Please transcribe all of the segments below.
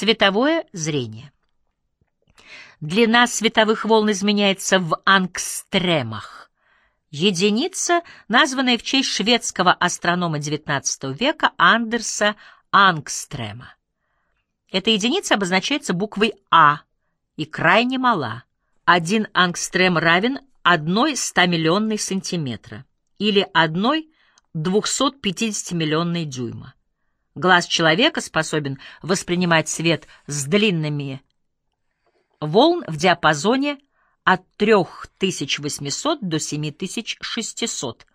Цветовое зрение. Длина световых волн изменяется в ангстремах. Единица, названная в честь шведского астронома XIX века Андерса Ангстрема. Эта единица обозначается буквой А и крайне мала. Один ангстрем равен одной 100-миллионной сантиметра или одной 250-миллионной дюйма. Глаз человека способен воспринимать свет с длинными волн в диапазоне от 3800 до 7600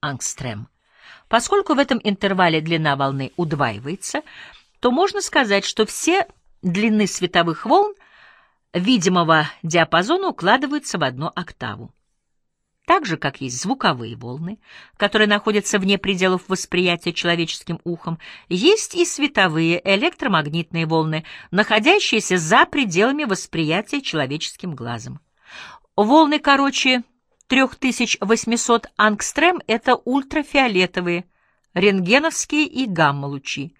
ангстрем. Поскольку в этом интервале длина волны удваивается, то можно сказать, что все длины световых волн видимого диапазона укладываются в одну октаву. Так же, как есть звуковые волны, которые находятся вне пределов восприятия человеческим ухом, есть и световые электромагнитные волны, находящиеся за пределами восприятия человеческим глазом. Волны короче 3800 ангстрем — это ультрафиолетовые, рентгеновские и гамма-лучи.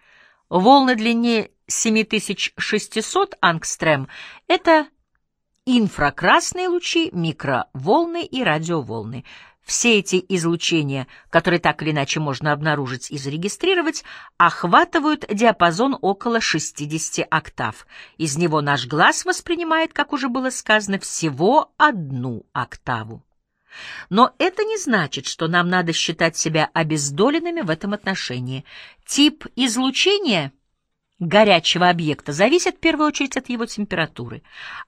Волны длиннее 7600 ангстрем — это инфракрасные лучи, микроволны и радиоволны. Все эти излучения, которые так или иначе можно обнаружить и зарегистрировать, охватывают диапазон около 60 октав. Из него наш глаз воспринимает, как уже было сказано, всего одну октаву. Но это не значит, что нам надо считать себя обездоленными в этом отношении. Тип излучения — горячего объекта зависит в первую очередь от его температуры,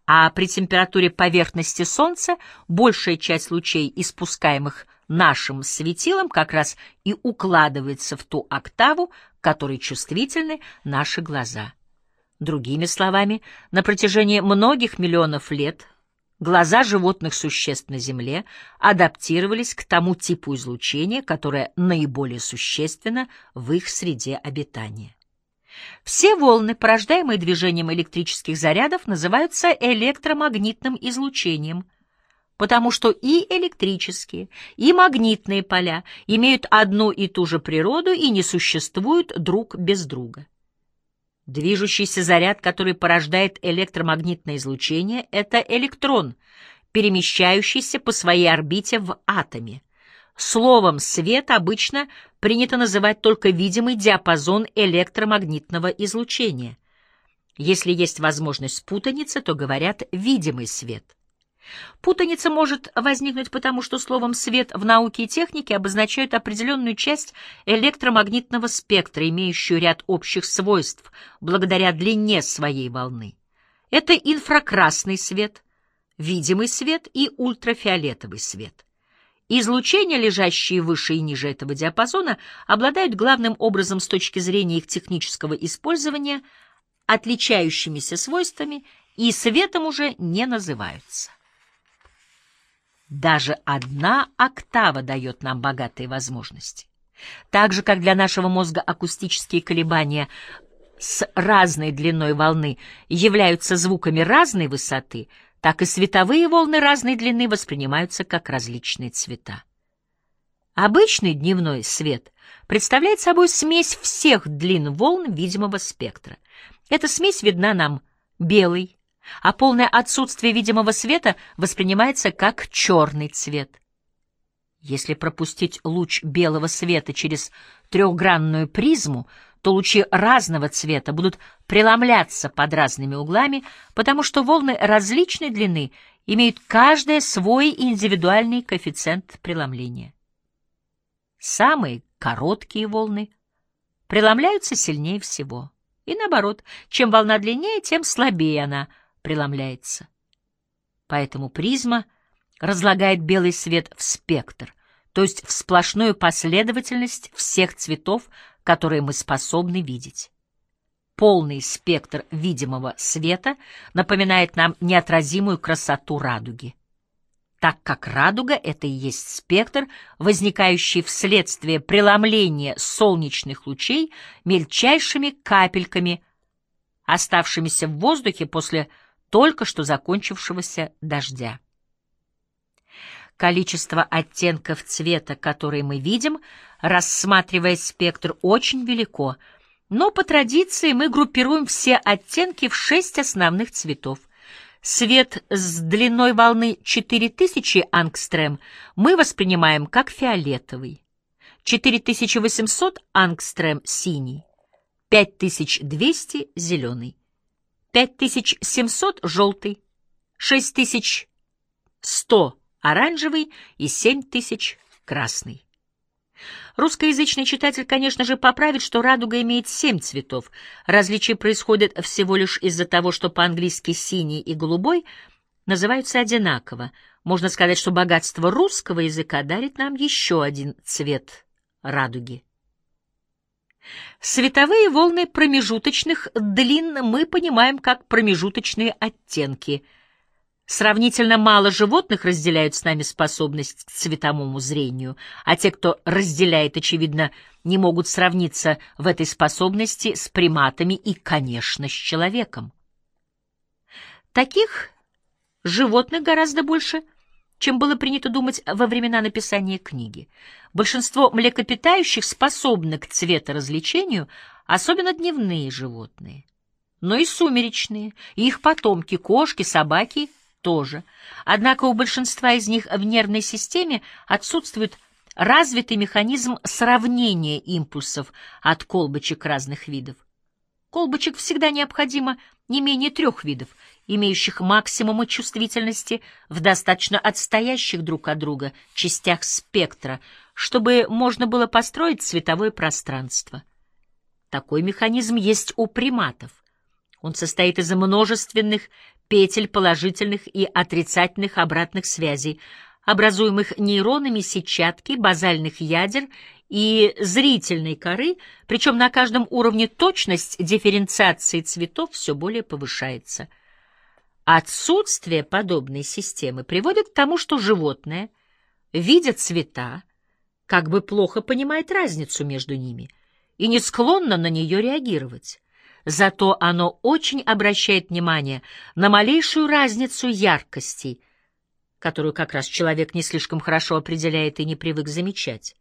а при температуре поверхности Солнца большая часть лучей, испускаемых нашим светилом, как раз и укладывается в ту октаву, которой чувствительны наши глаза. Другими словами, на протяжении многих миллионов лет глаза животных существ на Земле адаптировались к тому типу излучения, которое наиболее существенно в их среде обитания. Все волны, порождаемые движением электрических зарядов, называются электромагнитным излучением, потому что и электрические, и магнитные поля имеют одну и ту же природу и не существуют друг без друга. Движущийся заряд, который порождает электромагнитное излучение, это электрон, перемещающийся по своей орбите в атоме. Словом «свет» обычно принято называть только видимый диапазон электромагнитного излучения. Если есть возможность путаницы, то говорят «видимый свет». Путаница может возникнуть потому, что словом «свет» в науке и технике обозначают определенную часть электромагнитного спектра, имеющую ряд общих свойств благодаря длине своей волны. Это инфракрасный свет, видимый свет и ультрафиолетовый свет. Излучения, лежащие выше и ниже этого диапазона, обладают главным образом с точки зрения их технического использования отличающимися свойствами и светом уже не называются. Даже одна октава дает нам богатые возможности. Так же, как для нашего мозга акустические колебания с разной длиной волны являются звуками разной высоты — так и световые волны разной длины воспринимаются как различные цвета. Обычный дневной свет представляет собой смесь всех длин волн видимого спектра. Эта смесь видна нам белой, а полное отсутствие видимого света воспринимается как черный цвет. Если пропустить луч белого света через трехгранную призму, то лучи разного цвета будут преломляться под разными углами, потому что волны различной длины имеют каждая свой индивидуальный коэффициент преломления. Самые короткие волны преломляются сильнее всего. И наоборот, чем волна длиннее, тем слабее она преломляется. Поэтому призма разлагает белый свет в спектр, то есть в сплошную последовательность всех цветов, которые мы способны видеть. Полный спектр видимого света напоминает нам неотразимую красоту радуги. Так как радуга — это и есть спектр, возникающий вследствие преломления солнечных лучей мельчайшими капельками, оставшимися в воздухе после только что закончившегося дождя. Количество оттенков цвета, которые мы видим, рассматривая спектр, очень велико, Но по традиции мы группируем все оттенки в шесть основных цветов. Свет с длиной волны 4000 ангстрем мы воспринимаем как фиолетовый, 4800 ангстрем — синий, 5200 — зеленый, 5700 — желтый, 6100 — оранжевый и 7000 — красный. Русскоязычный читатель, конечно же, поправит, что радуга имеет семь цветов. Различие происходит всего лишь из-за того, что по-английски синий и голубой называются одинаково. Можно сказать, что богатство русского языка дарит нам еще один цвет радуги. Световые волны промежуточных длин мы понимаем как промежуточные оттенки — Сравнительно мало животных разделяют с нами способность к цветовому зрению, а те, кто разделяет, очевидно, не могут сравниться в этой способности с приматами и, конечно, с человеком. Таких животных гораздо больше, чем было принято думать во времена написания книги. Большинство млекопитающих способны к цветоразличению, особенно дневные животные. Но и сумеречные, и их потомки, кошки, собаки — тоже. Однако у большинства из них в нервной системе отсутствует развитый механизм сравнения импульсов от колбочек разных видов. Колбочек всегда необходимо не менее трех видов, имеющих максимумы чувствительности в достаточно отстоящих друг от друга частях спектра, чтобы можно было построить цветовое пространство. Такой механизм есть у приматов. Он состоит из множественных петель положительных и отрицательных обратных связей, образуемых нейронами сетчатки, базальных ядер и зрительной коры, причем на каждом уровне точность дифференциации цветов все более повышается. Отсутствие подобной системы приводит к тому, что животное, видя цвета, как бы плохо понимает разницу между ними и не склонно на нее реагировать. Зато оно очень обращает внимание на малейшую разницу яркостей, которую как раз человек не слишком хорошо определяет и не привык замечать.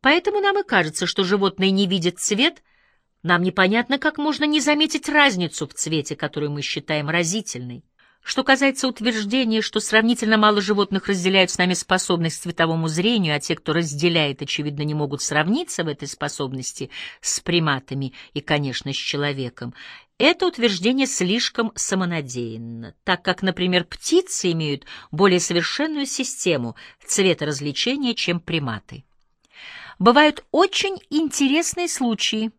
Поэтому нам и кажется, что животное не видит цвет, нам непонятно, как можно не заметить разницу в цвете, которую мы считаем разительной. Что касается утверждения, что сравнительно мало животных разделяют с нами способность к цветовому зрению, а те, кто разделяет, очевидно, не могут сравниться в этой способности с приматами и, конечно, с человеком, это утверждение слишком самонадеянно, так как, например, птицы имеют более совершенную систему цветоразличения, чем приматы. Бывают очень интересные случаи,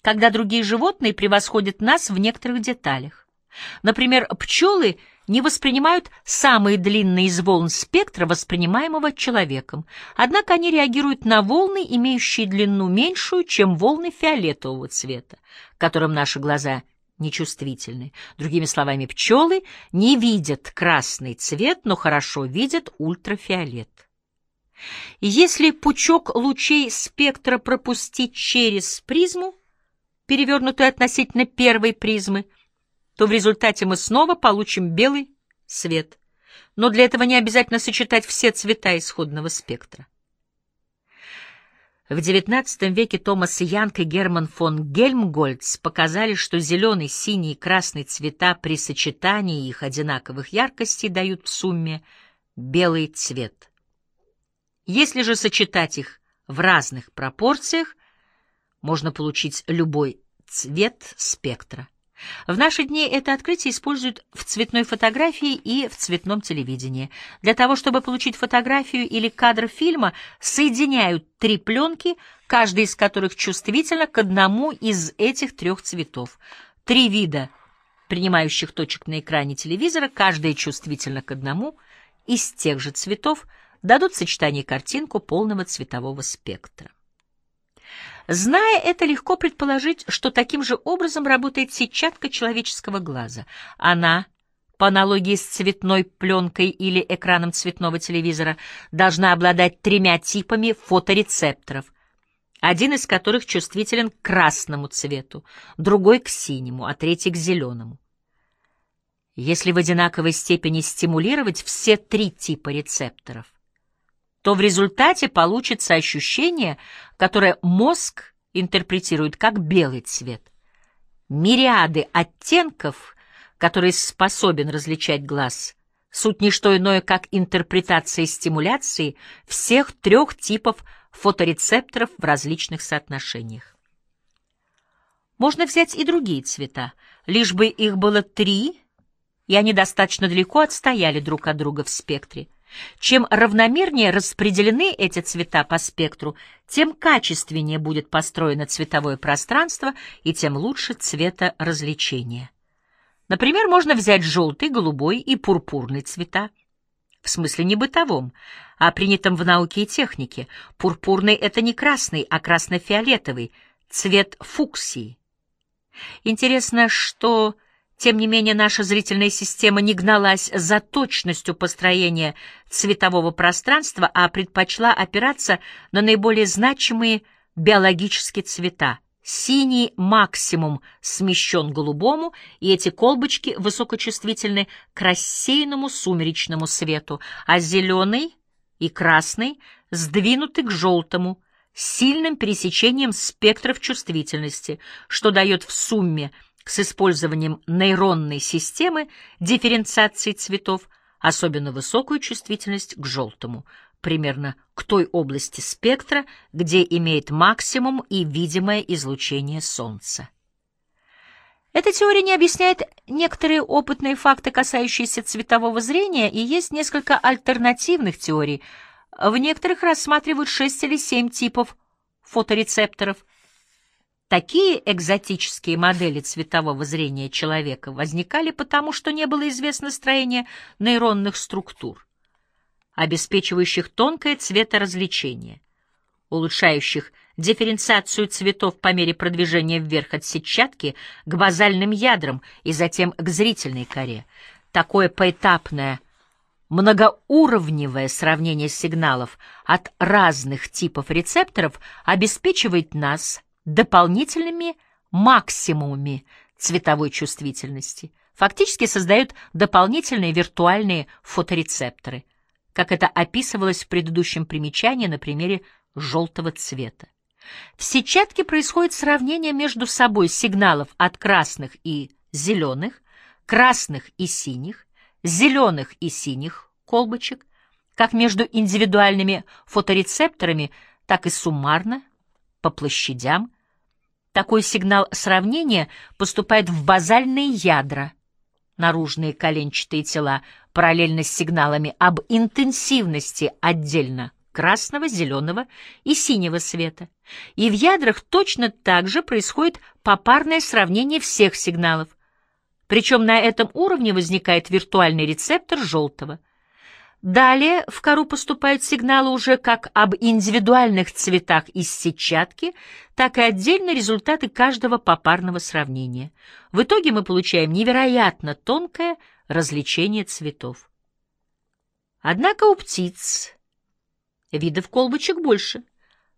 когда другие животные превосходят нас в некоторых деталях. Например, пчелы не воспринимают самые длинные из волн спектра, воспринимаемого человеком, однако они реагируют на волны, имеющие длину меньшую, чем волны фиолетового цвета, которым наши глаза нечувствительны. Другими словами, пчелы не видят красный цвет, но хорошо видят ультрафиолет. Если пучок лучей спектра пропустить через призму, перевернутую относительно первой призмы, то в результате мы снова получим белый свет. Но для этого не обязательно сочетать все цвета исходного спектра. В XIX веке Томас Янг и Герман фон Гельмгольц показали, что зеленый, синий и красный цвета при сочетании их одинаковых яркостей дают в сумме белый цвет. Если же сочетать их в разных пропорциях, можно получить любой цвет спектра. В наши дни это открытие используют в цветной фотографии и в цветном телевидении. Для того, чтобы получить фотографию или кадр фильма, соединяют три пленки, каждая из которых чувствительна к одному из этих трех цветов. Три вида принимающих точек на экране телевизора, каждая чувствительна к одному из тех же цветов, дадут сочетание картинку полного цветового спектра. Зная это, легко предположить, что таким же образом работает сетчатка человеческого глаза. Она, по аналогии с цветной пленкой или экраном цветного телевизора, должна обладать тремя типами фоторецепторов, один из которых чувствителен к красному цвету, другой — к синему, а третий — к зеленому. Если в одинаковой степени стимулировать все три типа рецепторов, то в результате получится ощущение, которое мозг интерпретируют как белый цвет. Мириады оттенков, которые способен различать глаз, суть не что иное, как интерпретация стимуляции всех трех типов фоторецепторов в различных соотношениях. Можно взять и другие цвета, лишь бы их было три, и они достаточно далеко отстояли друг от друга в спектре. Чем равномернее распределены эти цвета по спектру, тем качественнее будет построено цветовое пространство и тем лучше цветоразличение. Например, можно взять желтый, голубой и пурпурный цвета. В смысле не бытовом, а принятом в науке и технике. Пурпурный — это не красный, а красно-фиолетовый, цвет фуксии. Интересно, что тем не менее, наша зрительная система не гналась за точностью построения цветового пространства, а предпочла опираться на наиболее значимые биологические цвета. Синий максимум смещен голубому, и эти колбочки высокочувствительны к рассеянному сумеречному свету, а зеленый и красный сдвинуты к желтому, сильным пересечением спектров чувствительности, что дает в сумме – с использованием нейронной системы дифференциации цветов особенно высокую чувствительность к желтому, примерно к той области спектра, где имеет максимум и видимое излучение Солнца. Эта теория не объясняет некоторые опытные факты, касающиеся цветового зрения, и есть несколько альтернативных теорий. В некоторых рассматривают шесть или семь типов фоторецепторов – Такие экзотические модели цветового зрения человека возникали потому, что не было известно строение нейронных структур, обеспечивающих тонкое цветоразвлечение, улучшающих дифференциацию цветов по мере продвижения вверх от сетчатки к базальным ядрам и затем к зрительной коре. Такое поэтапное Многоуровневое сравнение сигналов от разных типов рецепторов обеспечивает нас дополнительными максимумами цветовой чувствительности, фактически создают дополнительные виртуальные фоторецепторы, как это описывалось в предыдущем примечании на примере желтого цвета. В сетчатке происходит сравнение между собой сигналов от красных и зеленых, красных и синих, зеленых и синих колбочек, как между индивидуальными фоторецепторами, так и суммарно по площадям. Такой сигнал сравнения поступает в базальные ядра, наружные коленчатые тела, параллельно с сигналами об интенсивности отдельно красного, зеленого и синего света. И в ядрах точно так же происходит попарное сравнение всех сигналов. Причем на этом уровне возникает виртуальный рецептор желтого – Далее в кору поступают сигналы уже как об индивидуальных цветах из сетчатки, так и отдельно результаты каждого попарного сравнения. В итоге мы получаем невероятно тонкое различение цветов. Однако у птиц видов колбочек больше.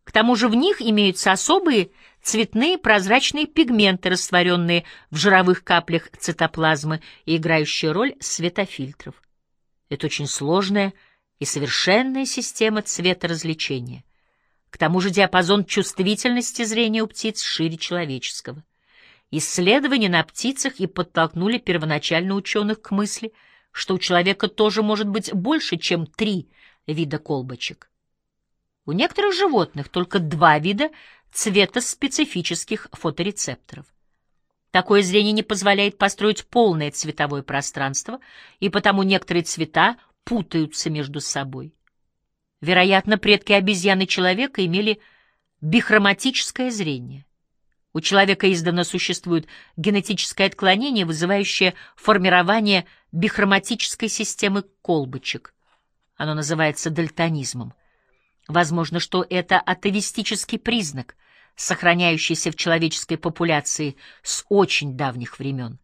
К тому же в них имеются особые цветные прозрачные пигменты, растворенные в жировых каплях цитоплазмы и играющие роль светофильтров. Это очень сложная и совершенная система цветоразвлечения. К тому же диапазон чувствительности зрения у птиц шире человеческого. Исследования на птицах и подтолкнули первоначально ученых к мысли, что у человека тоже может быть больше, чем три вида колбочек. У некоторых животных только два вида цветоспецифических фоторецепторов. Такое зрение не позволяет построить полное цветовое пространство, и потому некоторые цвета путаются между собой. Вероятно, предки обезьяны человека имели бихроматическое зрение. У человека издавна существует генетическое отклонение, вызывающее формирование бихроматической системы колбочек. Оно называется дальтонизмом. Возможно, что это атовистический признак, сохраняющийся в человеческой популяции с очень давних времен.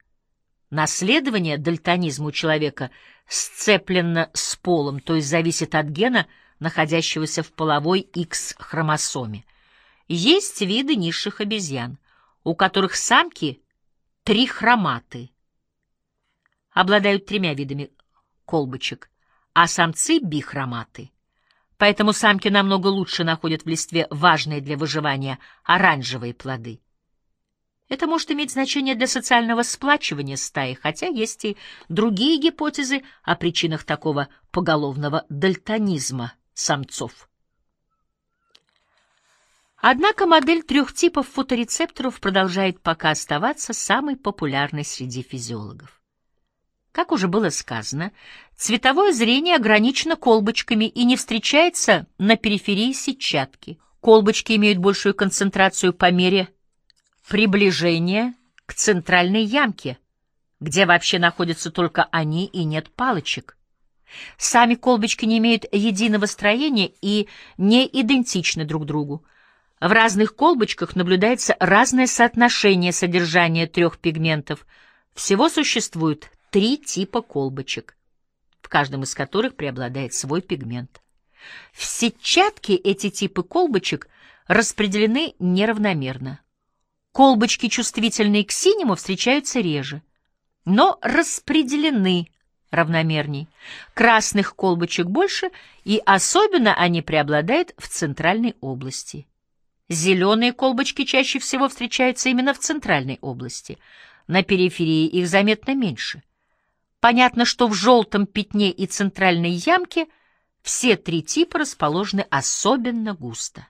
Наследование дальтонизма у человека сцеплено с полом, то есть зависит от гена, находящегося в половой X-хромосоме. Есть виды низших обезьян, у которых самки трихроматы, обладают тремя видами колбочек, а самцы бихроматы. Поэтому самки намного лучше находят в листве важные для выживания оранжевые плоды. Это может иметь значение для социального сплачивания стаи, хотя есть и другие гипотезы о причинах такого поголовного дальтонизма самцов. Однако модель трех типов фоторецепторов продолжает пока оставаться самой популярной среди физиологов. Как уже было сказано, цветовое зрение ограничено колбочками и не встречается на периферии сетчатки. Колбочки имеют большую концентрацию по мере приближения к центральной ямке, где вообще находятся только они и нет палочек. Сами колбочки не имеют единого строения и не идентичны друг другу. В разных колбочках наблюдается разное соотношение содержания трех пигментов. Всего существует три типа колбочек, в каждом из которых преобладает свой пигмент. В сетчатке эти типы колбочек распределены неравномерно. Колбочки, чувствительные к синему, встречаются реже, но распределены равномерней. Красных колбочек больше, и особенно они преобладают в центральной области. Зеленые колбочки чаще всего встречаются именно в центральной области. На периферии их заметно меньше. Понятно, что в желтом пятне и центральной ямке все три типа расположены особенно густо.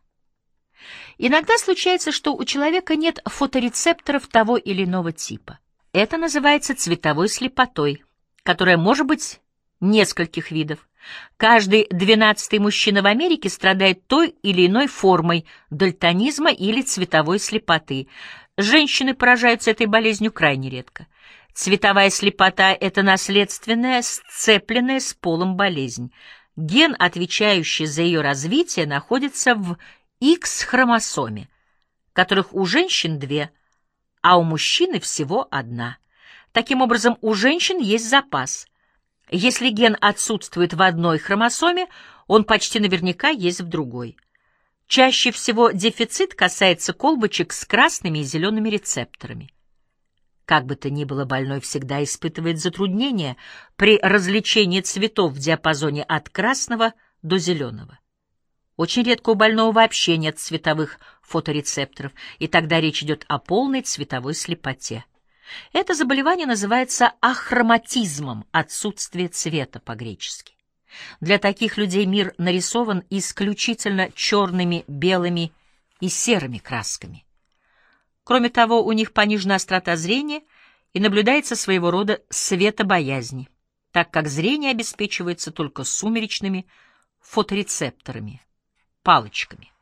Иногда случается, что у человека нет фоторецепторов того или иного типа. Это называется цветовой слепотой, которая может быть нескольких видов. Каждый двенадцатый мужчина в Америке страдает той или иной формой дальтонизма или цветовой слепоты. Женщины поражаются этой болезнью крайне редко. Цветовая слепота — это наследственная, сцепленная с полом болезнь. Ген, отвечающий за ее развитие, находится в X-хромосоме, которых у женщин две, а у мужчины всего одна. Таким образом, у женщин есть запас. Если ген отсутствует в одной хромосоме, он почти наверняка есть в другой. Чаще всего дефицит касается колбочек с красными и зелеными рецепторами. Как бы то ни было, больной всегда испытывает затруднения при развлечении цветов в диапазоне от красного до зеленого. Очень редко у больного вообще нет цветовых фоторецепторов, и тогда речь идет о полной цветовой слепоте. Это заболевание называется ахроматизмом, отсутствие цвета по-гречески. Для таких людей мир нарисован исключительно черными, белыми и серыми красками. Кроме того, у них понижена острота зрения и наблюдается своего рода светобоязнь, так как зрение обеспечивается только сумеречными фоторецепторами, палочками.